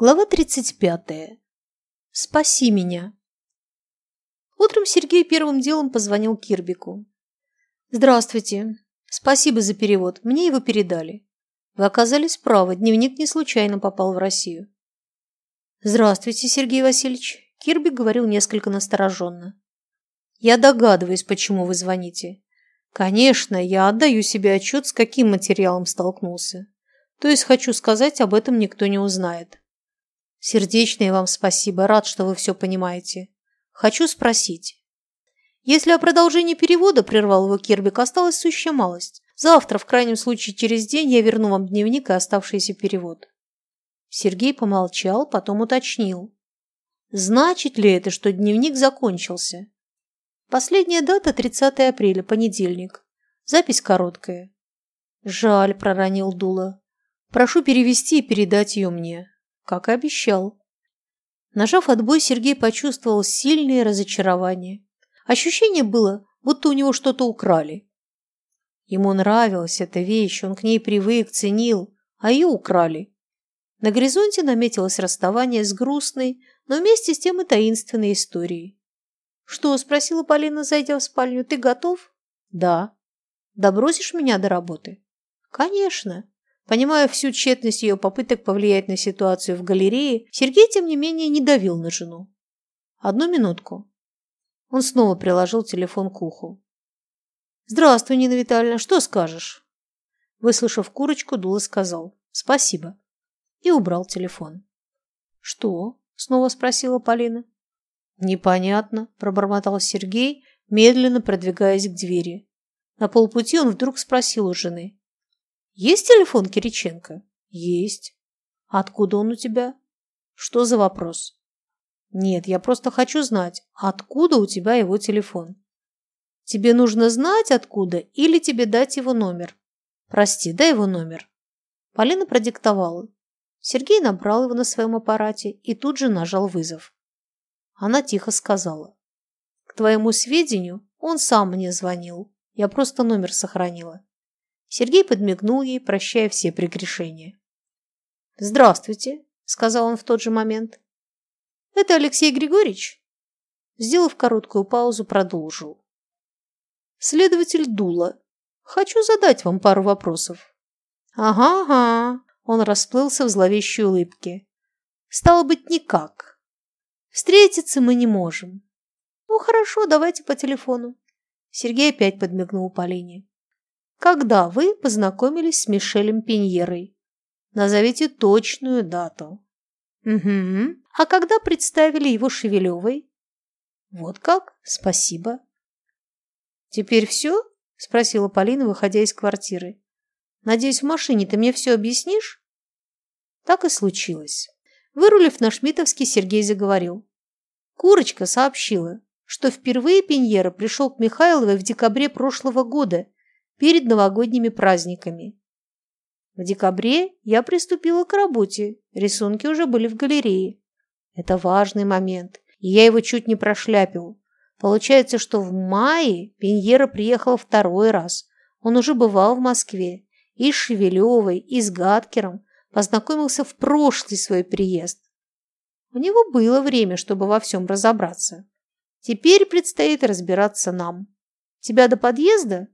Глава 35. Спаси меня. Утром Сергей первым делом позвонил Кирбику. «Здравствуйте. Спасибо за перевод. Мне его передали. Вы оказались правы. Дневник не случайно попал в Россию». «Здравствуйте, Сергей Васильевич». Кирбик говорил несколько настороженно. «Я догадываюсь, почему вы звоните. Конечно, я отдаю себе отчет, с каким материалом столкнулся. То есть, хочу сказать, об этом никто не узнает. Сердечное вам спасибо, рад, что вы все понимаете. Хочу спросить. Если о продолжении перевода, прервал его Кирбик, осталась сущая малость. Завтра, в крайнем случае через день, я верну вам дневник и оставшийся перевод. Сергей помолчал, потом уточнил. Значит ли это, что дневник закончился? Последняя дата 30 апреля, понедельник. Запись короткая. Жаль, проронил Дула. Прошу перевести и передать ее мне как и обещал. Нажав отбой, Сергей почувствовал сильное разочарование. Ощущение было, будто у него что-то украли. Ему нравилась эта вещь, он к ней привык, ценил, а ее украли. На горизонте наметилось расставание с грустной, но вместе с тем и таинственной историей. «Что?» – спросила Полина, зайдя в спальню. «Ты готов?» «Да». «Добросишь меня до работы?» «Конечно». Понимая всю тщетность ее попыток повлиять на ситуацию в галерее, Сергей, тем не менее, не давил на жену. «Одну минутку». Он снова приложил телефон к уху. «Здравствуй, Нина Витальевна, что скажешь?» Выслушав курочку, Дула сказал «Спасибо» и убрал телефон. «Что?» – снова спросила Полина. «Непонятно», – пробормотал Сергей, медленно продвигаясь к двери. На полпути он вдруг спросил у жены. Есть телефон Кириченко? Есть. Откуда он у тебя? Что за вопрос? Нет, я просто хочу знать, откуда у тебя его телефон. Тебе нужно знать, откуда, или тебе дать его номер? Прости, дай его номер. Полина продиктовала. Сергей набрал его на своем аппарате и тут же нажал вызов. Она тихо сказала. К твоему сведению, он сам мне звонил. Я просто номер сохранила. Сергей подмигнул ей, прощая все прегрешения. «Здравствуйте», — сказал он в тот же момент. «Это Алексей Григорьевич?» Сделав короткую паузу, продолжил. «Следователь Дула. Хочу задать вам пару вопросов». «Ага, ага», — он расплылся в зловещей улыбке. «Стало быть, никак. Встретиться мы не можем». «Ну, хорошо, давайте по телефону». Сергей опять подмигнул Полине. Когда вы познакомились с Мишелем Пиньерой? Назовите точную дату. Угу. А когда представили его Шевелевой? Вот как? Спасибо. Теперь все? Спросила Полина, выходя из квартиры. Надеюсь, в машине ты мне все объяснишь? Так и случилось. Вырулив на Шмитовский, Сергей заговорил. Курочка сообщила, что впервые Пиньера пришел к Михайловой в декабре прошлого года перед новогодними праздниками. В декабре я приступила к работе, рисунки уже были в галерее. Это важный момент, и я его чуть не прошляпил. Получается, что в мае Пеньера приехал второй раз. Он уже бывал в Москве. И с Шевелевой, и с Гаткером познакомился в прошлый свой приезд. У него было время, чтобы во всем разобраться. Теперь предстоит разбираться нам. Тебя до подъезда?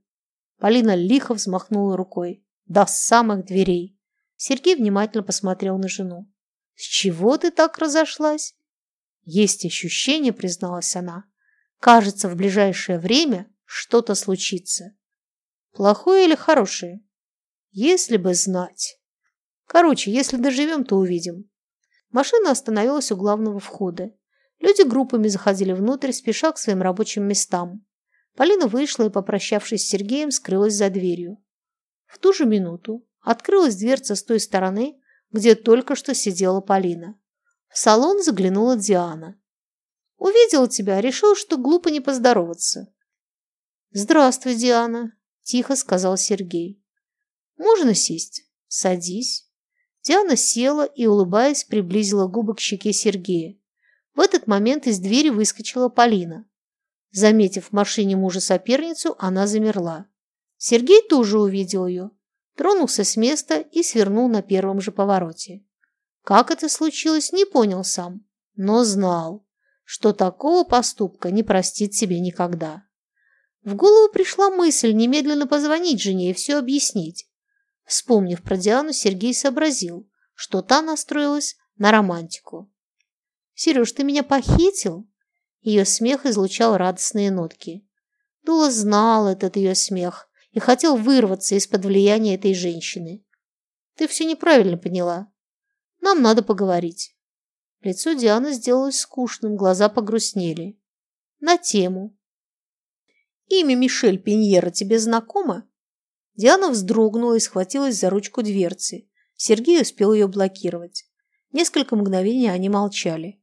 Полина лихо взмахнула рукой. До самых дверей. Сергей внимательно посмотрел на жену. «С чего ты так разошлась?» «Есть ощущение», — призналась она. «Кажется, в ближайшее время что-то случится». «Плохое или хорошее?» «Если бы знать». «Короче, если доживем, то увидим». Машина остановилась у главного входа. Люди группами заходили внутрь, спеша к своим рабочим местам. Полина вышла и, попрощавшись с Сергеем, скрылась за дверью. В ту же минуту открылась дверца с той стороны, где только что сидела Полина. В салон заглянула Диана. «Увидел тебя, решил, что глупо не поздороваться». «Здравствуй, Диана», – тихо сказал Сергей. «Можно сесть?» «Садись». Диана села и, улыбаясь, приблизила губы к щеке Сергея. В этот момент из двери выскочила Полина. Заметив в машине мужа соперницу, она замерла. Сергей тоже увидел ее, тронулся с места и свернул на первом же повороте. Как это случилось, не понял сам, но знал, что такого поступка не простит себе никогда. В голову пришла мысль немедленно позвонить жене и все объяснить. Вспомнив про Диану, Сергей сообразил, что та настроилась на романтику. «Сереж, ты меня похитил?» Ее смех излучал радостные нотки. Дула знал этот ее смех и хотел вырваться из-под влияния этой женщины. «Ты все неправильно поняла. Нам надо поговорить». Лицо Дианы сделалось скучным, глаза погрустнели. «На тему». «Имя Мишель Пиньера тебе знакомо?» Диана вздрогнула и схватилась за ручку дверцы. Сергей успел ее блокировать. Несколько мгновений они молчали.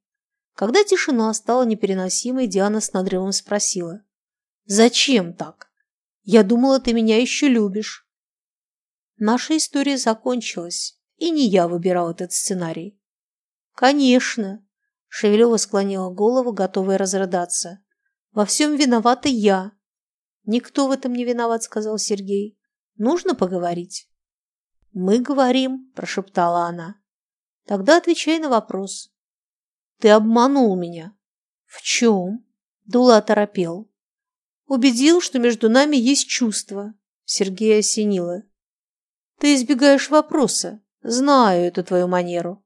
Когда тишина стала непереносимой, Диана с надрывом спросила. «Зачем так? Я думала, ты меня еще любишь». Наша история закончилась, и не я выбирал этот сценарий. «Конечно!» – Шевелева склонила голову, готовая разрыдаться. «Во всем виновата я!» «Никто в этом не виноват», – сказал Сергей. «Нужно поговорить?» «Мы говорим», – прошептала она. «Тогда отвечай на вопрос. Ты обманул меня. В чем? Дула оторопел. Убедил, что между нами есть чувства. Сергея осенило. Ты избегаешь вопроса. Знаю эту твою манеру.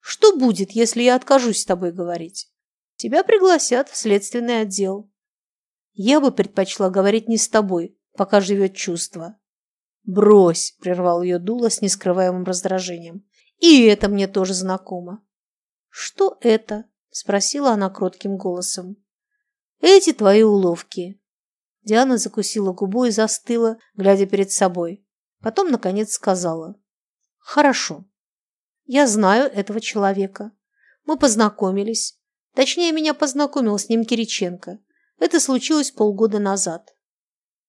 Что будет, если я откажусь с тобой говорить? Тебя пригласят в следственный отдел. Я бы предпочла говорить не с тобой, пока живет чувство. Брось, прервал ее дуло с нескрываемым раздражением. И это мне тоже знакомо. «Что это?» – спросила она кротким голосом. «Эти твои уловки». Диана закусила губу и застыла, глядя перед собой. Потом, наконец, сказала. «Хорошо. Я знаю этого человека. Мы познакомились. Точнее, меня познакомил с ним Кириченко. Это случилось полгода назад.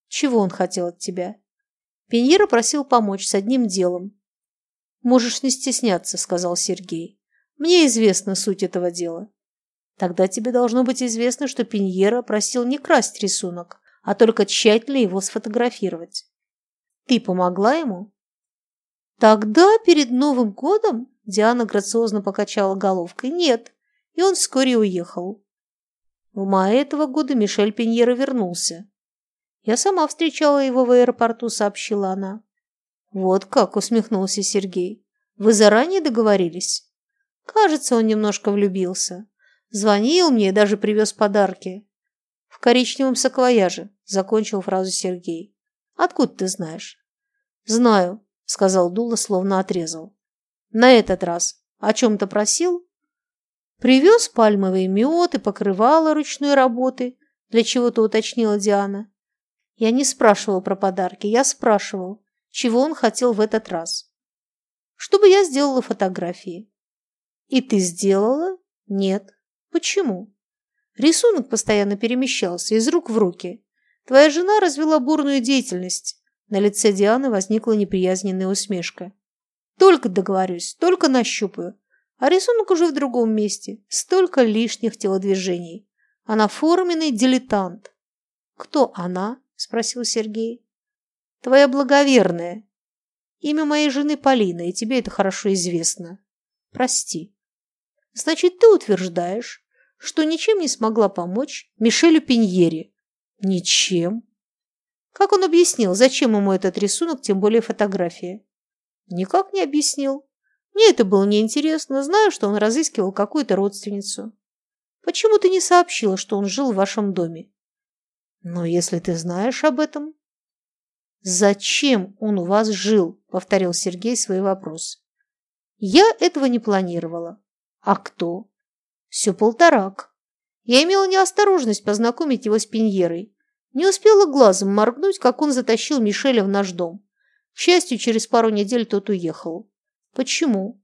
Чего он хотел от тебя?» Пеньера просил помочь с одним делом. «Можешь не стесняться», – сказал Сергей. Мне известна суть этого дела. Тогда тебе должно быть известно, что Пиньера просил не красть рисунок, а только тщательно его сфотографировать. Ты помогла ему? Тогда, перед Новым годом, Диана грациозно покачала головкой, нет, и он вскоре уехал. В мае этого года Мишель Пиньера вернулся. Я сама встречала его в аэропорту, сообщила она. Вот как, усмехнулся Сергей. Вы заранее договорились? Кажется, он немножко влюбился. Звонил мне и даже привез подарки. В коричневом саквояже, закончил фразу Сергей. Откуда ты знаешь? Знаю, сказал Дула, словно отрезал. На этот раз о чем-то просил? Привез пальмовый мед и покрывало ручной работы, для чего-то уточнила Диана. Я не спрашивал про подарки, я спрашивал, чего он хотел в этот раз. Чтобы я сделала фотографии. И ты сделала? Нет. Почему? Рисунок постоянно перемещался из рук в руки. Твоя жена развела бурную деятельность. На лице Дианы возникла неприязненная усмешка. Только договорюсь, только нащупаю. А рисунок уже в другом месте. Столько лишних телодвижений. Она форменный дилетант. Кто она? Спросил Сергей. Твоя благоверная. Имя моей жены Полина, и тебе это хорошо известно. Прости. Значит, ты утверждаешь, что ничем не смогла помочь Мишелю Пиньери? Ничем. Как он объяснил, зачем ему этот рисунок, тем более фотография? Никак не объяснил. Мне это было неинтересно, знаю, что он разыскивал какую-то родственницу. Почему ты не сообщила, что он жил в вашем доме? Но если ты знаешь об этом... Зачем он у вас жил? Повторил Сергей свой вопрос. Я этого не планировала. А кто? Все полторак. Я имела неосторожность познакомить его с Пиньерой. Не успела глазом моргнуть, как он затащил Мишеля в наш дом. К счастью, через пару недель тот уехал. Почему?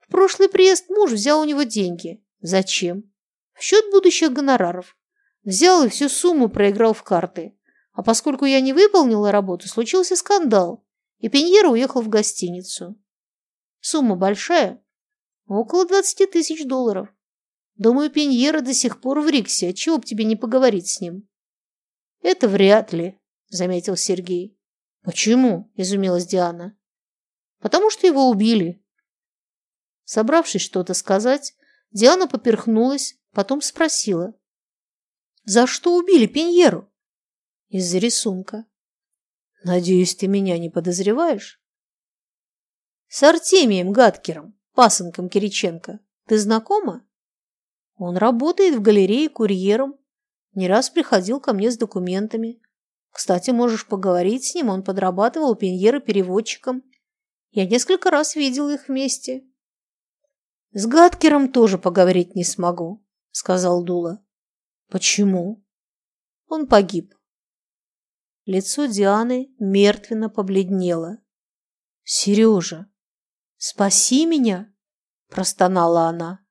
В прошлый приезд муж взял у него деньги. Зачем? В счет будущих гонораров. Взял и всю сумму проиграл в карты. А поскольку я не выполнила работу, случился скандал, и Пеньера уехал в гостиницу. Сумма большая, Около двадцати тысяч долларов. Думаю, Пеньера до сих пор в Риксе. Чего б тебе не поговорить с ним? Это вряд ли, заметил Сергей. Почему? Изумилась Диана. Потому что его убили. Собравшись что-то сказать, Диана поперхнулась, потом спросила. «За что убили Пеньеру?» «Из-за рисунка». «Надеюсь, ты меня не подозреваешь?» «С Артемием Гадкером, пасынком Кириченко. Ты знакома?» «Он работает в галерее курьером. Не раз приходил ко мне с документами. Кстати, можешь поговорить с ним, он подрабатывал Пеньера переводчиком. Я несколько раз видел их вместе». «С Гадкером тоже поговорить не смогу», — сказал Дула. «Почему?» «Он погиб». Лицо Дианы мертвенно побледнело. «Сережа, спаси меня!» – простонала она.